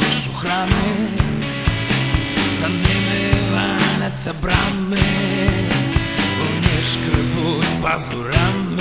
заходиш у храми, за ними валяться брами, вони шкребуть пазурами,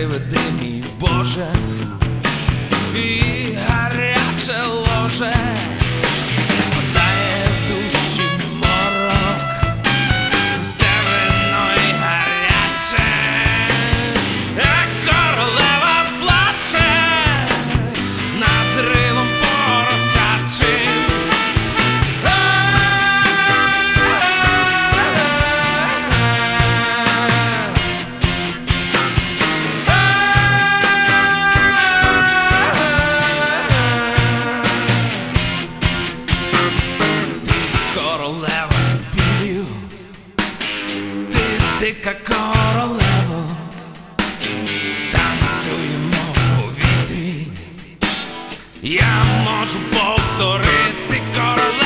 Приведи мій Боже, і гаряче ложе, дика королева, танцюємо у вітрі, Я можу повторити королеву.